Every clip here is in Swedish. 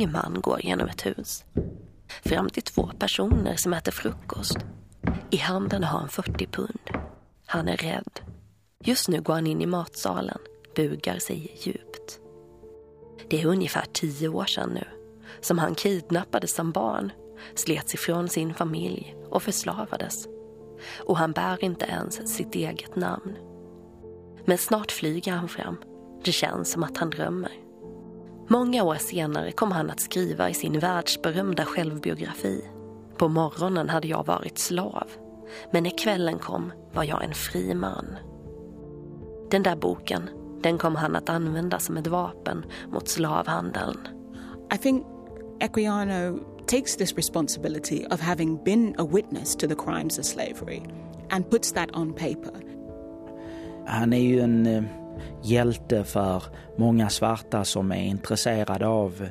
ung man går genom ett hus. Fram till två personer som äter frukost. I handen har han 40 pund. Han är rädd. Just nu går han in i matsalen, bugar sig djupt. Det är ungefär tio år sedan nu som han kidnappades som barn, slets ifrån sin familj och förslavades. Och han bär inte ens sitt eget namn. Men snart flyger han fram. Det känns som att han drömmer. Många år senare kom han att skriva i sin världsberömda självbiografi. På morgonen hade jag varit slav, men när kvällen kom var jag en fri man. Den där boken, den kom han att använda som ett vapen mot slavhandeln. I think Equiano takes this responsibility of having been a witness to the crimes of slavery and puts that on paper. Han är ju en eh, hjälte för många svarta som är intresserade av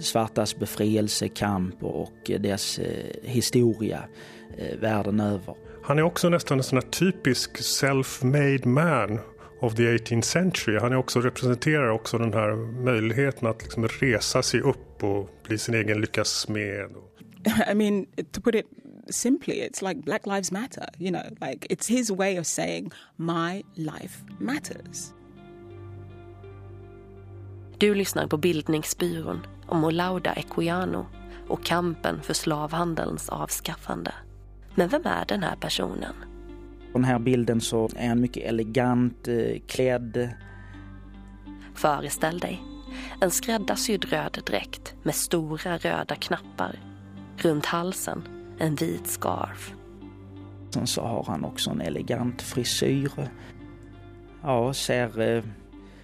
svartas befrielsekamp och dess eh, historia eh, världen över. Han är också nästan en sån här typisk self-made man of the 18th century. Han är också, representerar också den här möjligheten att liksom resa sig upp och bli sin egen lyckas smed. I mean, to put it simply, it's like Black Lives Matter. You know, like it's his way of saying my life matters. Du lyssnar på Bildningsbyrån om Olauda Equiano och kampen för slavhandelns avskaffande. Men vem är den här personen? På den här bilden så är han mycket elegant eh, klädd. Föreställ dig en skräddarsydd röd dräkt med stora röda knappar. Runt halsen en vit scarf. Sen så har han också en elegant frisyr. Ja, ser eh,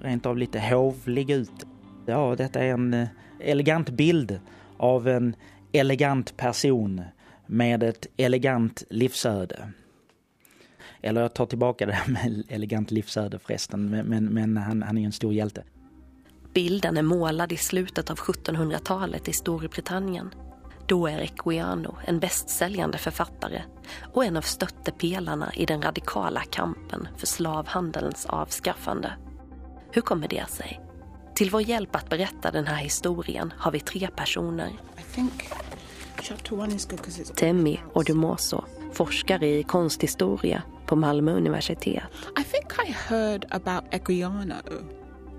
rent av lite hovlig ut. Ja, detta är en eh, elegant bild av en elegant person med ett elegant livsöde. Eller jag tar tillbaka det här med elegant livsöde förresten, men, men, men han, han är en stor hjälte. Bilden är målad i slutet av 1700-talet i Storbritannien. Då är Equiano en bästsäljande författare och en av stöttepelarna i den radikala kampen för slavhandelns avskaffande. Hur kommer det sig? Till vår hjälp att berätta den här historien har vi tre personer. Temi Odumoso, forskare i konsthistoria på Malmö universitet. I think I heard about Equiano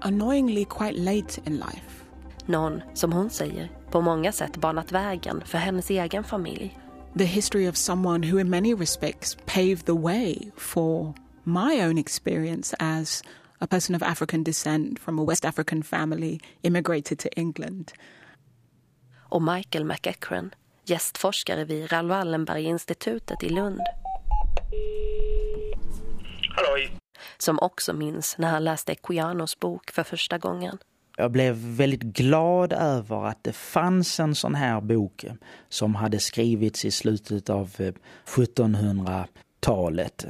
annoyingly quite late in life. Någon, som hon säger, på många sätt banat vägen för hennes egen familj. The history of someone who in many respects paved the way for my own experience as a person of African descent from a West African family immigrated to England. Och Michael McEachran, gästforskare vid Raoul Wallenberg-institutet i Lund. Halloj. Som också minns när han läste Equianos bok för första gången. Jag blev väldigt glad över att det fanns en sån här bok som hade skrivits i slutet av 1700-talet.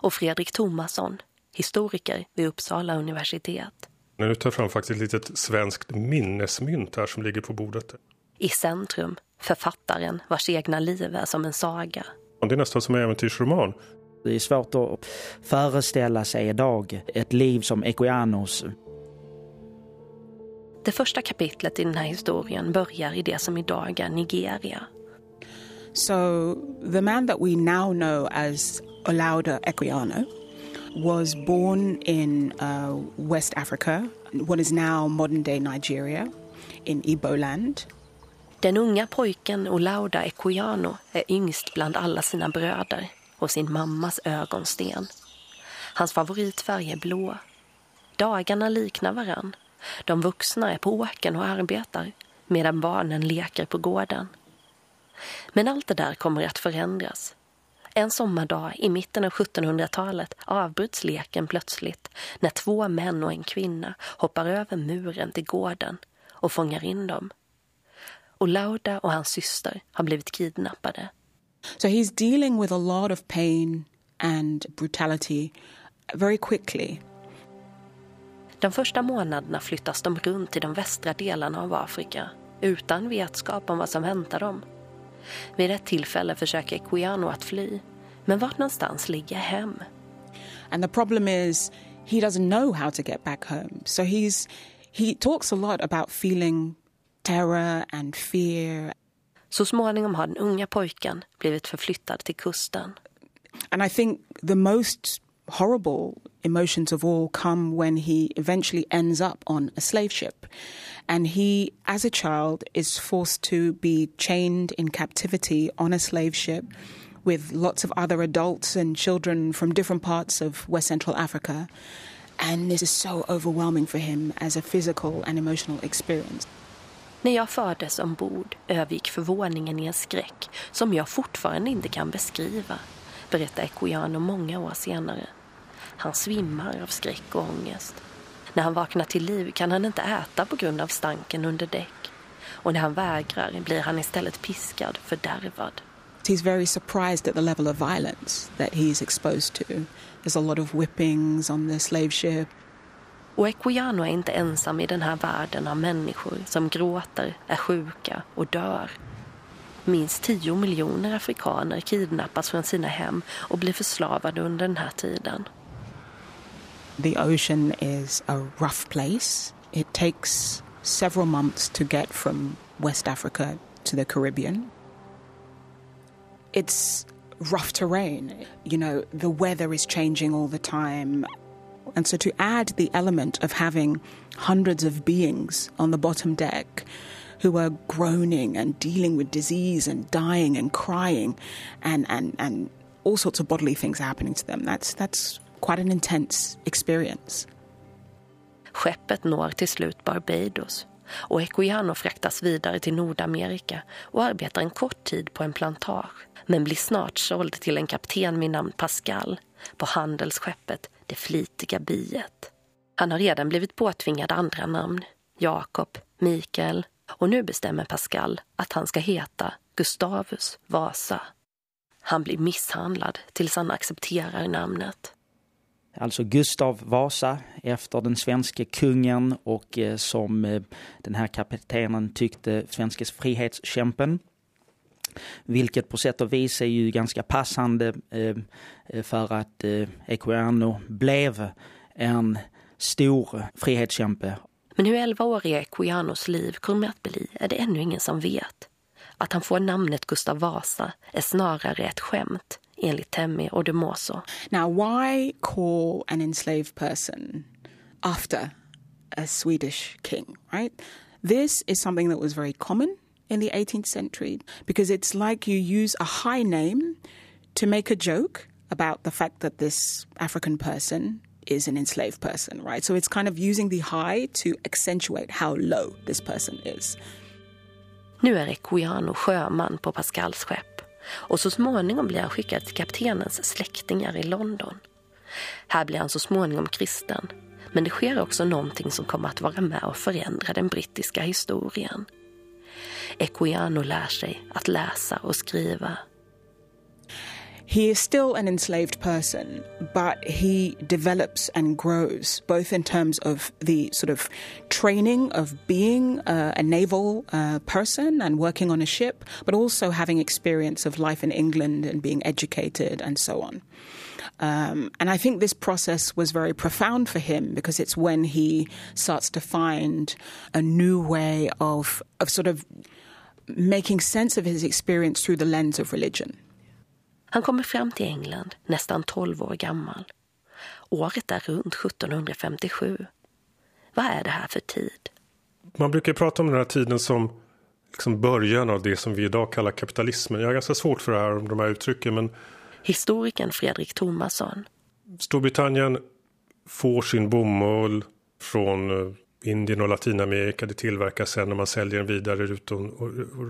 Och Fredrik Thomasson, historiker vid Uppsala universitet. Nu tar fram faktiskt ett litet svenskt minnesmynt här som ligger på bordet. I centrum, författaren vars egna liv är som en saga. Det är nästan som en äventyrsroman. Det är svårt att föreställa sig idag ett liv som Equianos. Det första kapitlet i den här historien börjar i det som idag är Nigeria. So the man that we now know as Olauda Equiano was born in uh, West Africa, what is now modern day Nigeria, in Igbo land. Den unga pojken Olauda Ekoyano är yngst bland alla sina bröder och sin mammas ögonsten. Hans favoritfärg är blå. Dagarna liknar varann. De vuxna är på åken och arbetar medan barnen leker på gården. Men allt det där kommer att förändras. En sommardag i mitten av 1700-talet avbryts leken plötsligt när två män och en kvinna hoppar över muren till gården och fångar in dem. Och Lauda och hans syster har blivit kidnappade. So he's dealing with a lot of pain and brutality very quickly. De första månaderna flyttas de runt i de västra delarna av Afrika utan vetskap om vad som väntar dem. Vid ett tillfälle försöker Equiano att fly, men vart någonstans ligger hem? And the problem is he doesn't know how to get back home. So he's he talks a lot about feeling terror and fear. Så småningom har den unga pojken blivit förflyttad till kusten. And I think the most horrible emotions of all come when he eventually ends up on a slave ship. And he, as a child, is forced to be chained in captivity on a slave ship with lots of other adults and children from different parts of West Central Africa. And this is so overwhelming for him as a physical and emotional experience. När jag fördes ombord övergick förvåningen i en skräck som jag fortfarande inte kan beskriva, berättar Ekoyano många år senare. Han svimmar av skräck och ångest. När han vaknar till liv kan han inte äta på grund av stanken under däck. Och när han vägrar blir han istället piskad, fördärvad. He's very surprised at the level of violence that he's exposed to. There's a lot of whippings on the slave ship. Och Equiano är inte ensam i den här världen av människor som gråter, är sjuka och dör. Minst tio miljoner afrikaner kidnappas från sina hem och blir förslavade under den här tiden. The ocean is a rough place. It takes several months to get from West Africa to the Caribbean. It's rough terrain. You know, the weather is changing all the time. And so to add the element of having hundreds of beings on the bottom deck who are groaning and dealing with disease and dying and crying and, and, and all sorts of bodily things happening to them, that's, that's quite an intense experience. Skeppet når till slut Barbados och Equiano fraktas vidare till Nordamerika och arbetar en kort tid på en plantage men blir snart såld till en kapten vid namn Pascal på handelsskeppet Det flitiga biet. Han har redan blivit påtvingad andra namn, Jakob, Mikael och nu bestämmer Pascal att han ska heta Gustavus Vasa. Han blir misshandlad tills han accepterar namnet. Alltså Gustav Vasa efter den svenska kungen och eh, som eh, den här kaptenen tyckte svenska frihetskämpen. Vilket på sätt och vis är ju ganska passande eh, för att Equiano blev en stor frihetskämpe. Men hur 11-åriga Equianos liv kommer att bli är det ännu ingen som vet. Att han får namnet Gustav Vasa är snarare ett skämt enligt Temme och Demoso. Now, why call an enslaved person after a Swedish king, right? This is something that was very common in the 18th century because it's like you use a high name to make a joke about the fact that this African person is an enslaved person, right? So it's kind of using the high to accentuate how low this person is. Nu är Equiano sjöman på Pascals skepp och så småningom blir han skickad till kaptenens släktingar i London. Här blir han så småningom kristen, men det sker också någonting som kommer att vara med och förändra den brittiska historien. Equiano lär sig att läsa och skriva. He is still an enslaved person, but he develops and grows both in terms of the sort of training of being a naval uh, person and working on a ship, but also having experience of life in England and being educated and so on. Um, and I think this process was very profound for him because it's when he starts to find a new way of, of sort of making sense of his experience through the lens of religion. Han kommer fram till England nästan 12 år gammal. Året är runt 1757. Vad är det här för tid? Man brukar prata om den här tiden som liksom början av det som vi idag kallar kapitalismen. Jag har ganska svårt för det här, de här uttrycken. Men Historikern Fredrik Thomasson. Storbritannien får sin bomull från eh, Indien och Latinamerika. Det tillverkas sen när man säljer den vidare runt om,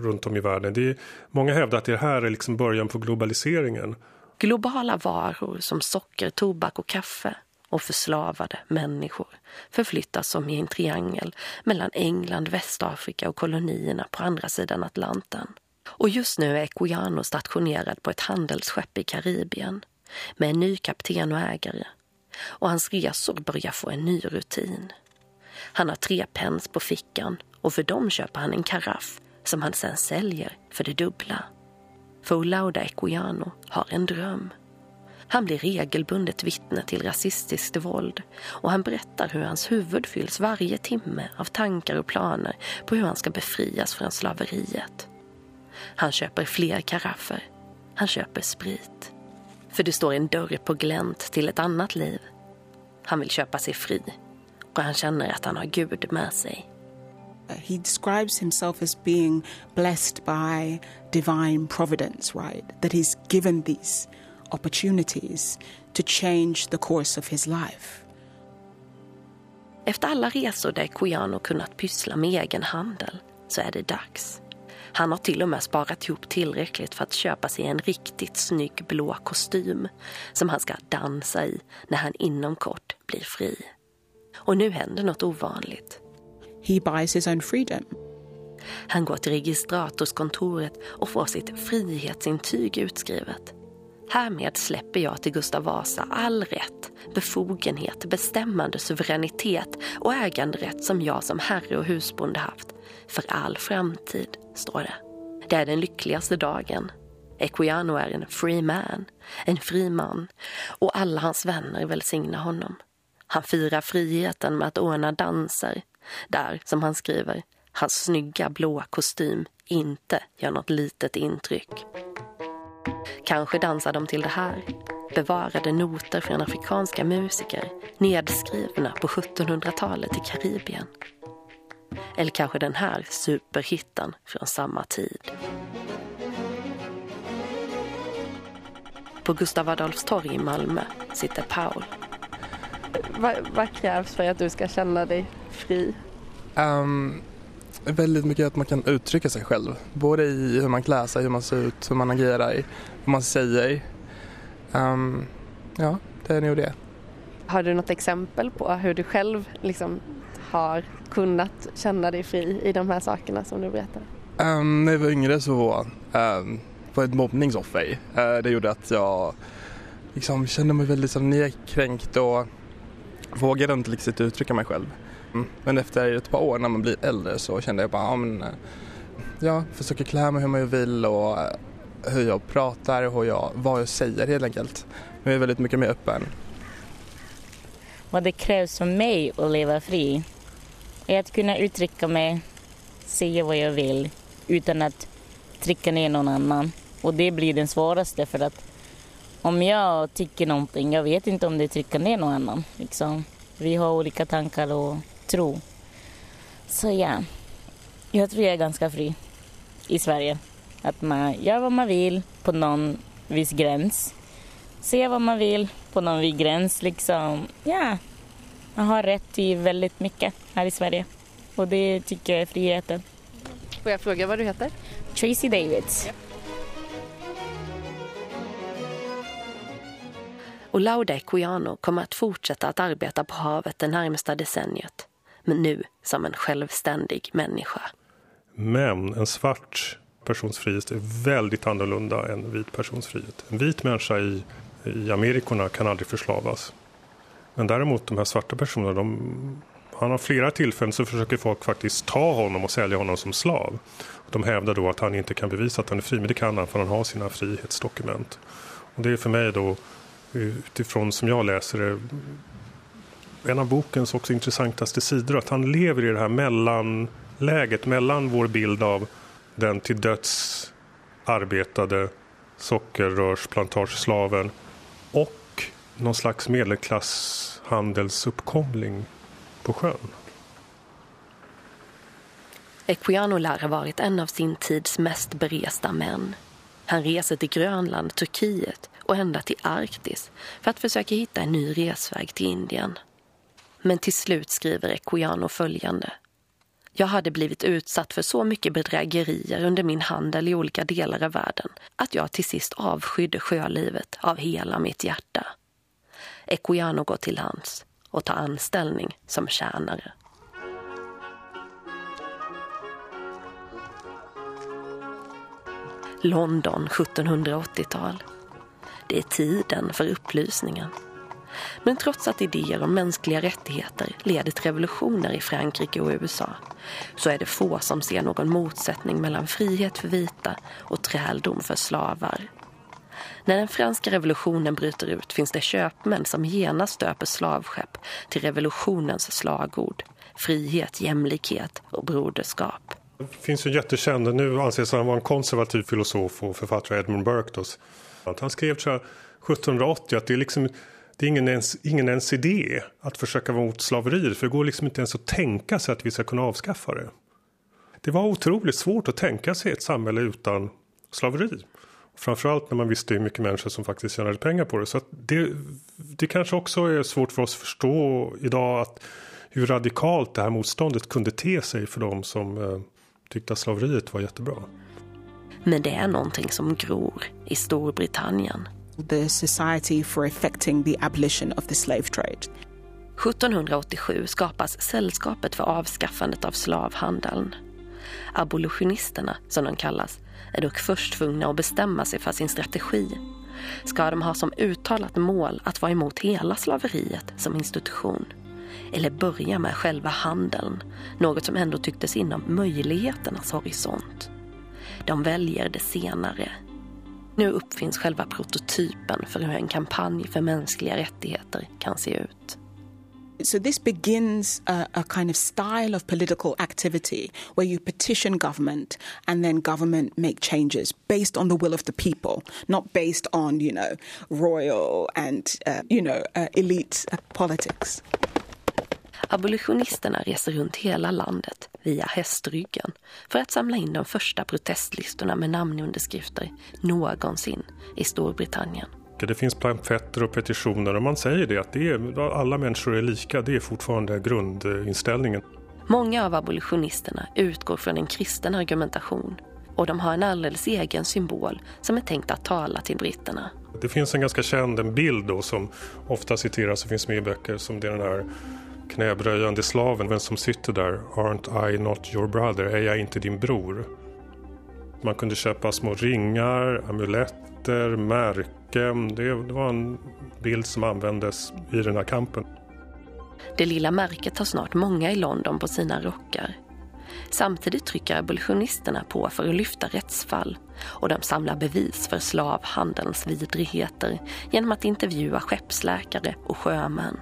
runt om i världen. Det är, många hävdar att det här är liksom början på globaliseringen. Globala varor som socker, tobak och kaffe och förslavade människor förflyttas som i en triangel mellan England, Västafrika och kolonierna på andra sidan Atlanten. Och just nu är Equiano stationerad på ett handelsskepp i Karibien med en ny kapten och ägare. Och hans resor börjar få en ny rutin. Han har tre pence på fickan och för dem köper han en karaff som han sen säljer för det dubbla. För Olauda Equiano har en dröm. Han blir regelbundet vittne till rasistiskt våld och han berättar hur hans huvud fylls varje timme av tankar och planer på hur han ska befrias från slaveriet. Han köper fler karaffer. Han köper sprit. För det står en dörr på glänt till ett annat liv. Han vill köpa sig fri och han känner att han har Gud med sig. He describes himself as being blessed by divine providence, right? That he's given these opportunities to change the course of his life. Efter alla resor där Koyano kunnat pyssla med egen handel så är det dags. Han har till och med sparat ihop tillräckligt för att köpa sig en riktigt snygg blå kostym som han ska dansa i när han inom kort blir fri. Och nu händer något ovanligt. He buys his own freedom. Han går till registratorskontoret och får sitt frihetsintyg utskrivet. Härmed släpper jag till Gustav Vasa all rätt, befogenhet, bestämmande suveränitet och äganderätt som jag som herre och husbonde haft. För all framtid, står det. Det är den lyckligaste dagen. Equiano är en free man, en fri man och alla hans vänner välsignar honom. Han firar friheten med att ordna danser där, som han skriver, hans snygga blåa kostym inte gör något litet intryck. Kanske dansar de till det här. Bevarade noter från afrikanska musiker nedskrivna på 1700-talet i Karibien. Eller kanske den här superhitten från samma tid. På Gustav Adolfs torg i Malmö sitter Paul. Vad, vad krävs för att du ska känna dig fri? Um, väldigt mycket att man kan uttrycka sig själv. Både i hur man klär sig, hur man ser ut, hur man agerar, vad man säger. Um, ja, det är nog det. Har du något exempel på hur du själv liksom har kunnat känna dig fri i de här sakerna som du berättade? Um, när jag var yngre så var um, var ett mobbningsoffer. Uh, det gjorde att jag liksom, kände mig väldigt så, nedkränkt och vågade inte riktigt uttrycka mig själv. Mm. Men efter ett par år när man blir äldre så kände jag bara, ja men eh, jag försöker klä mig hur man vill och eh, hur jag pratar och hur jag, vad jag säger helt enkelt. Jag är väldigt mycket mer öppen. Vad det krävs för mig att leva fri är att kunna uttrycka mig, säga vad jag vill utan att trycka ner någon annan. Och det blir den svåraste för att om jag tycker någonting, jag vet inte om det trycker ner någon annan. Liksom. Vi har olika tankar och tro. Så ja, jag tror jag är ganska fri i Sverige. Att man gör vad man vill på någon viss gräns. Ser vad man vill på någon viss gräns. Liksom. Ja, man har rätt till väldigt mycket här i Sverige. Och det tycker jag är friheten. Får jag fråga vad du heter? Tracy Davids. Och Lauda Equiano kommer att fortsätta att arbeta på havet det närmsta decenniet. Men nu som en självständig människa. Men en svart persons frihet är väldigt annorlunda än en vit persons frihet. En vit människa i, i Amerikorna kan aldrig förslavas. Men däremot de här svarta personerna, de, han har flera tillfällen så försöker folk faktiskt ta honom och sälja honom som slav. De hävdar då att han inte kan bevisa att han är fri, men det kan han för han har sina frihetsdokument. Och det är för mig då utifrån som jag läser det en av bokens också intressantaste sidor att han lever i det här mellanläget mellan vår bild av den till döds arbetade sockerrörsplantageslaven och någon slags medelklasshandelsuppkomling på sjön. Equiano lär ha varit en av sin tids mest beresta män. Han reser till Grönland, Turkiet och ända till Arktis för att försöka hitta en ny resväg till Indien. Men till slut skriver Equiano följande. Jag hade blivit utsatt för så mycket bedrägerier under min handel i olika delar av världen att jag till sist avskydde sjölivet av hela mitt hjärta. Equiano går till lands och tar anställning som tjänare. London 1780-tal. Det är tiden för upplysningen. Men trots att idéer om mänskliga rättigheter leder till revolutioner i Frankrike och USA så är det få som ser någon motsättning mellan frihet för vita och träldom för slavar. När den franska revolutionen bryter ut finns det köpmän som genast döper slavskepp till revolutionens slagord. Frihet, jämlikhet och broderskap. Det finns en jättekänd, nu anses han vara en konservativ filosof och författare Edmund Burke. Han skrev så 1780 att det är liksom det är ingen ens, ingen ens idé att försöka vara mot slaveriet för det går liksom inte ens att tänka sig att vi ska kunna avskaffa det. Det var otroligt svårt att tänka sig ett samhälle utan slaveri. Framförallt när man visste hur mycket människor som faktiskt tjänade pengar på det. Så det, det kanske också är svårt för oss att förstå idag att hur radikalt det här motståndet kunde te sig för dem som eh, tyckte att slaveriet var jättebra. Men det är någonting som gror i Storbritannien. The Society for Effecting the Abolition of the Slave Trade. 1787 skapas Sällskapet för avskaffandet av slavhandeln. Abolitionisterna, som de kallas, är dock först tvungna att bestämma sig för sin strategi. Ska de ha som uttalat mål att vara emot hela slaveriet som institution? Eller börja med själva handeln, något som ändå tycktes inom möjligheternas horisont? De väljer det senare. Nu uppfinns själva prototypen för hur en kampanj för mänskliga rättigheter kan se ut. So this begins a, a, kind of style of political activity where you petition government and then government make changes based on the will of the people, not based on, you know, royal and, uh, you know, uh, elite politics. Abolitionisterna reser runt hela landet via hästryggen för att samla in de första protestlistorna med namnunderskrifter någonsin i Storbritannien. Det finns pamfletter och petitioner och man säger det att det är, alla människor är lika. Det är fortfarande grundinställningen. Många av abolitionisterna utgår från en kristen argumentation och de har en alldeles egen symbol som är tänkt att tala till britterna. Det finns en ganska känd bild då som ofta citeras och finns med i böcker som det är den här knäbröjande slaven vem som sitter där. Aren't I not your brother? Är jag inte din bror? Man kunde köpa små ringar, amuletter, märken. Det, det var en bild som användes i den här kampen. Det lilla märket har snart många i London på sina rockar. Samtidigt trycker abolitionisterna på för att lyfta rättsfall och de samlar bevis för slavhandelns vidrigheter genom att intervjua skeppsläkare och sjömän.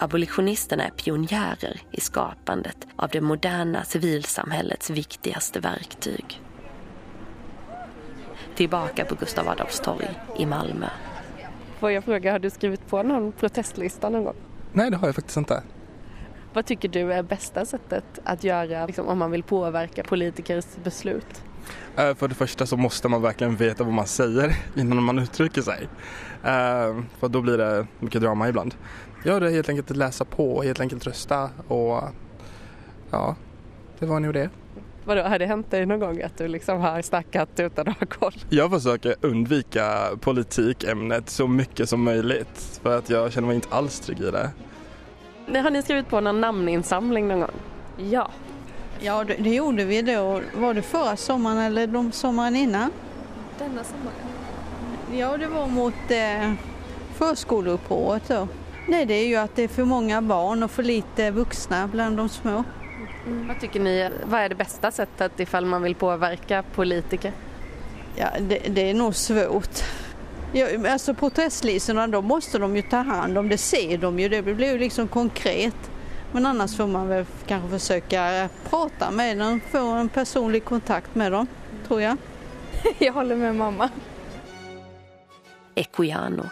Abolitionisterna är pionjärer i skapandet av det moderna civilsamhällets viktigaste verktyg. Tillbaka på Gustav Adolfs torg i Malmö. Får jag fråga, har du skrivit på någon protestlista någon gång? Nej, det har jag faktiskt inte. Vad tycker du är bästa sättet att göra liksom, om man vill påverka politikers beslut? Uh, för det första så måste man verkligen veta vad man säger innan man uttrycker sig. Uh, för då blir det mycket drama ibland. Ja, det är helt enkelt att läsa på och helt enkelt rösta och ja, det var nog det. Vadå, har det hänt dig någon gång att du liksom har snackat utan att ha koll? Jag försöker undvika politikämnet så mycket som möjligt för att jag känner mig inte alls trygg i det. Har ni skrivit på någon namninsamling någon gång? Ja. Ja, det, det gjorde vi då. Var det förra sommaren eller de sommaren innan? Denna sommaren? Ja, det var mot eh, förskoleupproret då. Nej, det är ju att det är för många barn och för lite vuxna bland de små. Mm. Vad tycker ni, vad är det bästa sättet ifall man vill påverka politiker? Ja, det, det är nog svårt. Ja, alltså protestlistorna, då måste de ju ta hand om, det ser de ju, det blir ju liksom konkret. Men annars får man väl kanske försöka prata med dem, få en personlig kontakt med dem, tror jag. jag håller med mamma. Equiano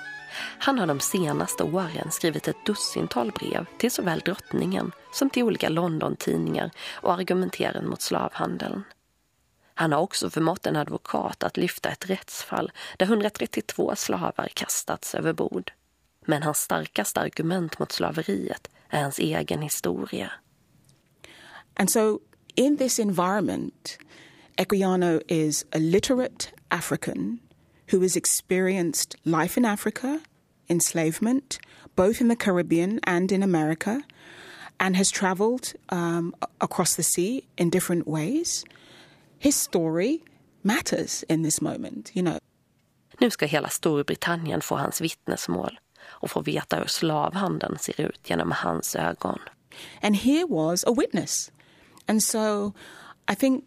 han har de senaste åren skrivit ett dussintal brev till såväl drottningen som till olika London-tidningar och argumenterat mot slavhandeln. Han har också förmått en advokat att lyfta ett rättsfall där 132 slavar kastats över bord. Men hans starkaste argument mot slaveriet är hans egen historia. And so in this environment, Equiano is a literate African who has experienced life in Africa, enslavement, both in the Caribbean and in America, and has traveled um, across the sea in different ways. His story matters in this moment, you know. Nu ska hela Storbritannien få hans vittnesmål och få veta hur slavhandeln ser ut genom hans ögon. And here was a witness. And so I think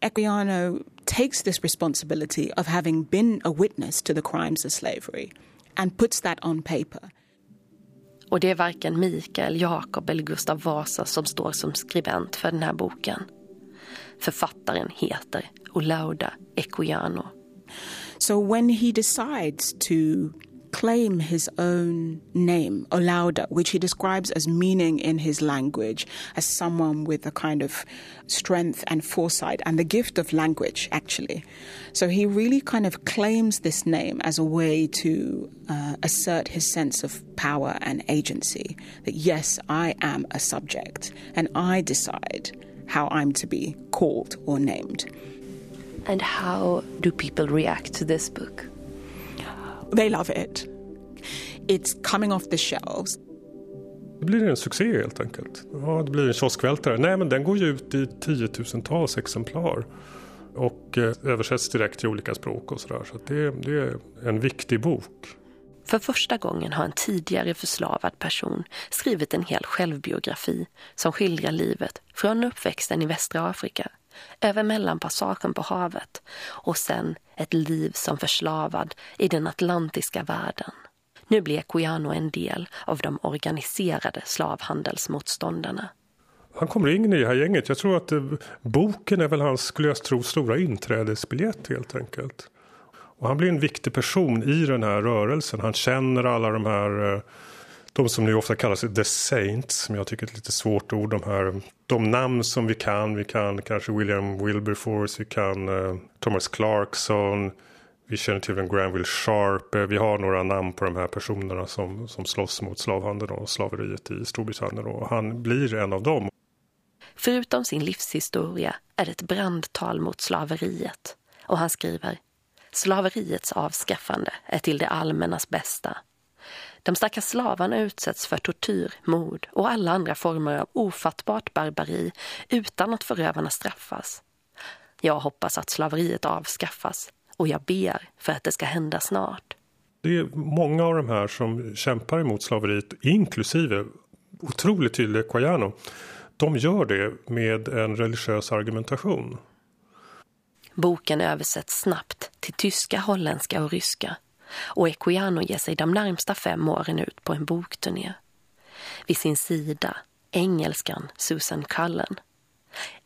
Equiano takes this responsibility of having been a witness to the crimes of slavery and puts that on paper. Och det är varken Mikael, Jakob eller Gustav Vasa som står som skribent för den här boken. Författaren heter Olauda Equiano. So when he decides to claim his own name, Olauda, which he describes as meaning in his language as someone with a kind of strength and foresight and the gift of language, actually. So he really kind of claims this name as a way to uh, assert his sense of power and agency that, yes, I am a subject and I decide how I'm to be called or named. And how do people react to this book? They love it. It's coming off the shelves. Det blir en succé helt enkelt. Ja, det blir en kioskvältare. Nej, men den går ju ut i tiotusentals exemplar. Och eh, översätts direkt till olika språk och sådär. Så, så det, det är en viktig bok. För första gången har en tidigare förslavad person skrivit en hel självbiografi som skildrar livet från uppväxten i västra Afrika över mellanpassagen på havet och sen ett liv som förslavad i den atlantiska världen. Nu blir Equiano en del av de organiserade slavhandelsmotståndarna. Han kommer in i det här gänget. Jag tror att eh, boken är väl hans, skulle jag tro, stora inträdesbiljett helt enkelt. Och han blir en viktig person i den här rörelsen. Han känner alla de här eh, de som nu ofta kallas the saints, som jag tycker är ett lite svårt ord. De, här, de namn som vi kan, vi kan kanske William Wilberforce, vi kan uh, Thomas Clarkson, vi känner till en Granville Sharp. Vi har några namn på de här personerna som, som slåss mot slavhandeln och slaveriet i Storbritannien och han blir en av dem. Förutom sin livshistoria är det ett brandtal mot slaveriet och han skriver Slaveriets avskaffande är till det allmännas bästa de stackars slavarna utsätts för tortyr, mord och alla andra former av ofattbart barbari utan att förövarna straffas. Jag hoppas att slaveriet avskaffas och jag ber för att det ska hända snart. Det är många av de här som kämpar emot slaveriet, inklusive otroligt tydlig Quajano. De gör det med en religiös argumentation. Boken översätts snabbt till tyska, holländska och ryska och Equiano ger sig de närmsta fem åren ut på en bokturné. Vid sin sida engelskan Susan Cullen.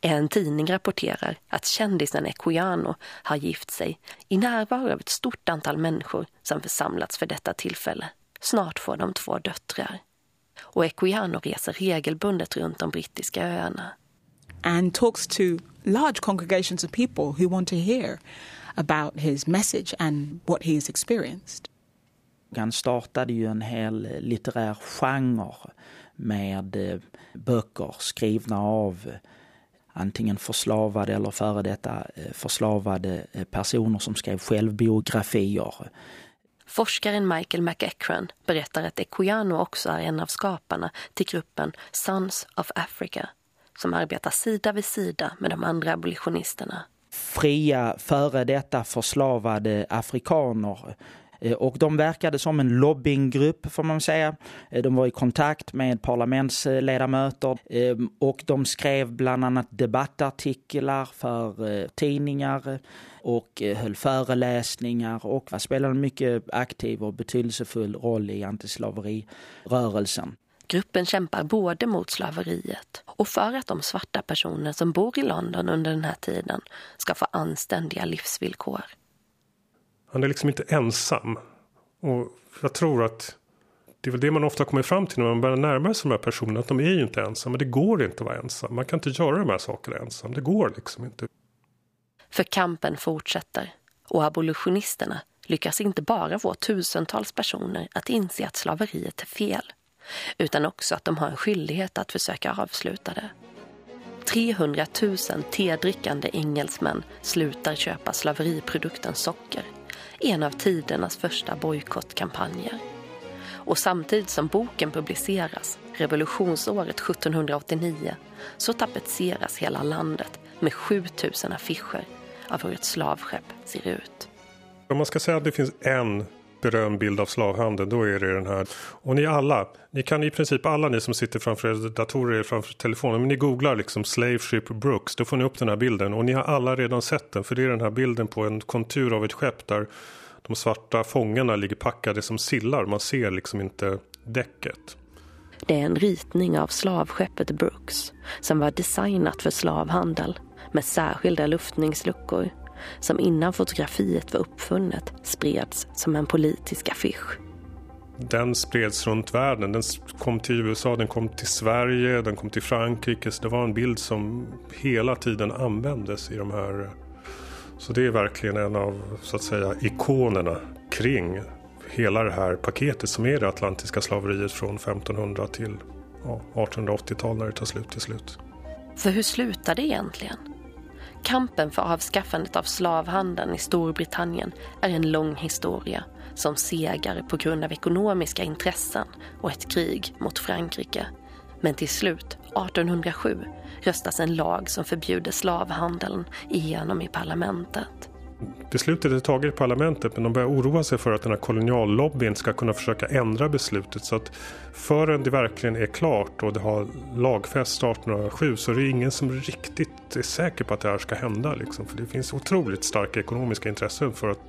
En tidning rapporterar att kändisen Equiano har gift sig i närvaro av ett stort antal människor som församlats för detta tillfälle. Snart får de två döttrar. Och Equiano reser regelbundet runt de brittiska öarna. And talks to large congregations of people who want to hear about his message and what he has experienced. Han startade ju en hel litterär genre med eh, böcker skrivna av eh, antingen förslavade eller före detta eh, förslavade personer som skrev självbiografier. Forskaren Michael McEachran berättar att Equiano också är en av skaparna till gruppen Sons of Africa som arbetar sida vid sida med de andra abolitionisterna fria före detta förslavade afrikaner. Eh, och de verkade som en lobbyinggrupp får man säga. Eh, de var i kontakt med parlamentsledamöter eh, och de skrev bland annat debattartiklar för tidningar och höll föreläsningar och spelade en mycket aktiv och betydelsefull roll i antislaverirörelsen. Gruppen kämpar både mot slaveriet och för att de svarta personer som bor i London under den här tiden ska få anständiga livsvillkor. Han är liksom inte ensam. Och jag tror att det är väl det man ofta kommer fram till när man börjar närma sig de här personerna. Att de är ju inte ensamma. Det går inte att vara ensam. Man kan inte göra de här sakerna ensam. Det går liksom inte. För kampen fortsätter. Och abolitionisterna lyckas inte bara få tusentals personer att inse att slaveriet är fel utan också att de har en skyldighet att försöka avsluta det. 300 000 tedrickande engelsmän slutar köpa slaveriprodukten socker, en av tidernas första bojkottkampanjer. Och samtidigt som boken publiceras, revolutionsåret 1789, så tapetseras hela landet med 7000 affischer av hur ett slavskepp ser ut. Om man ska säga att det finns en berömd bild av slavhandeln då är det den här. Och ni alla, ni kan i princip alla ni som sitter framför datorer framför telefonen, men ni googlar liksom Slave Ship Brooks, då får ni upp den här bilden och ni har alla redan sett den för det är den här bilden på en kontur av ett skepp där de svarta fångarna ligger packade som sillar, man ser liksom inte däcket. Det är en ritning av slavskeppet Brooks som var designat för slavhandel med särskilda luftningsluckor som innan fotografiet var uppfunnet spreds som en politisk affisch. Den spreds runt världen. Den kom till USA, den kom till Sverige, den kom till Frankrike. Så det var en bild som hela tiden användes i de här. Så det är verkligen en av så att säga ikonerna kring hela det här paketet som är det atlantiska slaveriet från 1500 till ja, 1880-tal när det tar slut till slut. För hur slutar det egentligen? Kampen för avskaffandet av slavhandeln i Storbritannien är en lång historia som segar på grund av ekonomiska intressen och ett krig mot Frankrike. Men till slut, 1807, röstas en lag som förbjuder slavhandeln igenom i parlamentet. Beslutet är taget i parlamentet men de börjar oroa sig för att den här koloniallobbyn ska kunna försöka ändra beslutet. Så att förrän det verkligen är klart och det har lagfäst 1807 så är det ingen som riktigt är säker på att det här ska hända. Liksom. För det finns otroligt starka ekonomiska intressen för att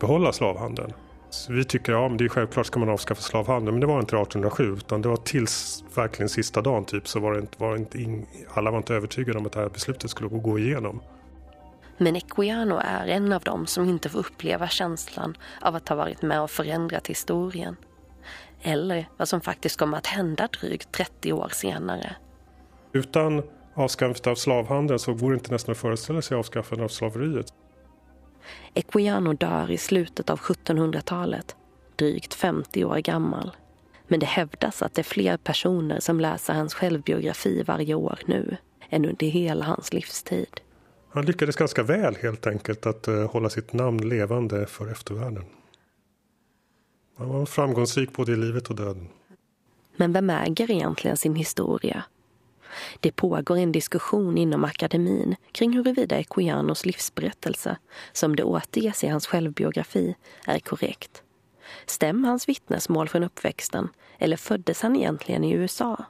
behålla slavhandeln. Så vi tycker ja, men det är självklart ska man avskaffa slavhandeln men det var inte 1807 utan det var tills verkligen sista dagen typ så var det inte, var det inte alla var inte övertygade om att det här beslutet skulle gå igenom. Men Equiano är en av dem som inte får uppleva känslan av att ha varit med och förändrat historien. Eller vad som faktiskt kommer att hända drygt 30 år senare. Utan avskaffandet av slavhandeln så vore det inte nästan att föreställa sig avskaffandet av slaveriet. Equiano dör i slutet av 1700-talet, drygt 50 år gammal. Men det hävdas att det är fler personer som läser hans självbiografi varje år nu än under hela hans livstid. Han lyckades ganska väl helt enkelt att uh, hålla sitt namn levande för eftervärlden. Han var framgångsrik både i livet och döden. Men vem äger egentligen sin historia? Det pågår en diskussion inom akademin kring huruvida Equianos livsberättelse, som det återges i hans självbiografi, är korrekt. Stämmer hans vittnesmål från uppväxten eller föddes han egentligen i USA?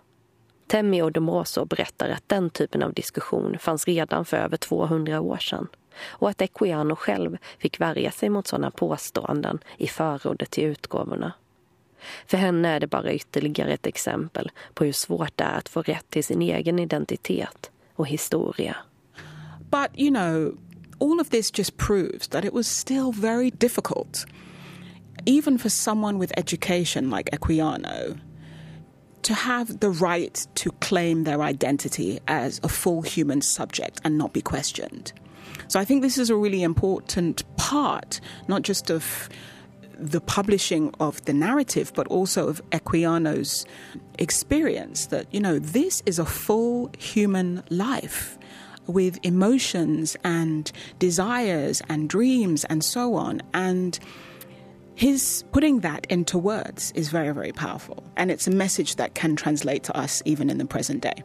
Temmi Odomoso berättar att den typen av diskussion fanns redan för över 200 år sedan och att Equiano själv fick värja sig mot sådana påståenden i förordet till utgåvorna. För henne är det bara ytterligare ett exempel på hur svårt det är att få rätt till sin egen identitet och historia. But, you know, all of this just proves that it was still very difficult, even for someone with education like Equiano, to have the right to claim their identity as a full human subject and not be questioned. So I think this is a really important part, not just of the publishing of the narrative, but also of Equiano's experience that, you know, this is a full human life with emotions and desires and dreams and so on. And his putting that into words is very, very powerful. And it's a message that can translate to us even in the present day.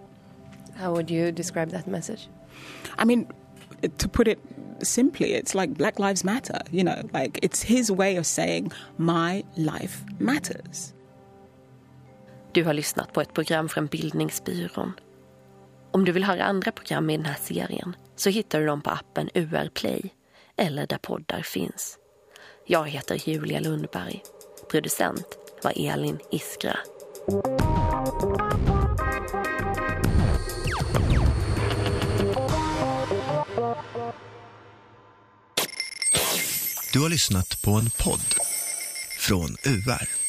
How would you describe that message? I mean, to put it simply, it's like Black Lives Matter, you know, like it's his way of saying my life matters. Du har lyssnat på ett program från Bildningsbyrån. Om du vill höra andra program i den här serien så hittar du dem på appen UR Play eller där poddar finns. Jag heter Julia Lundberg. Producent var Elin Iskra. Du har lyssnat på en podd från UR.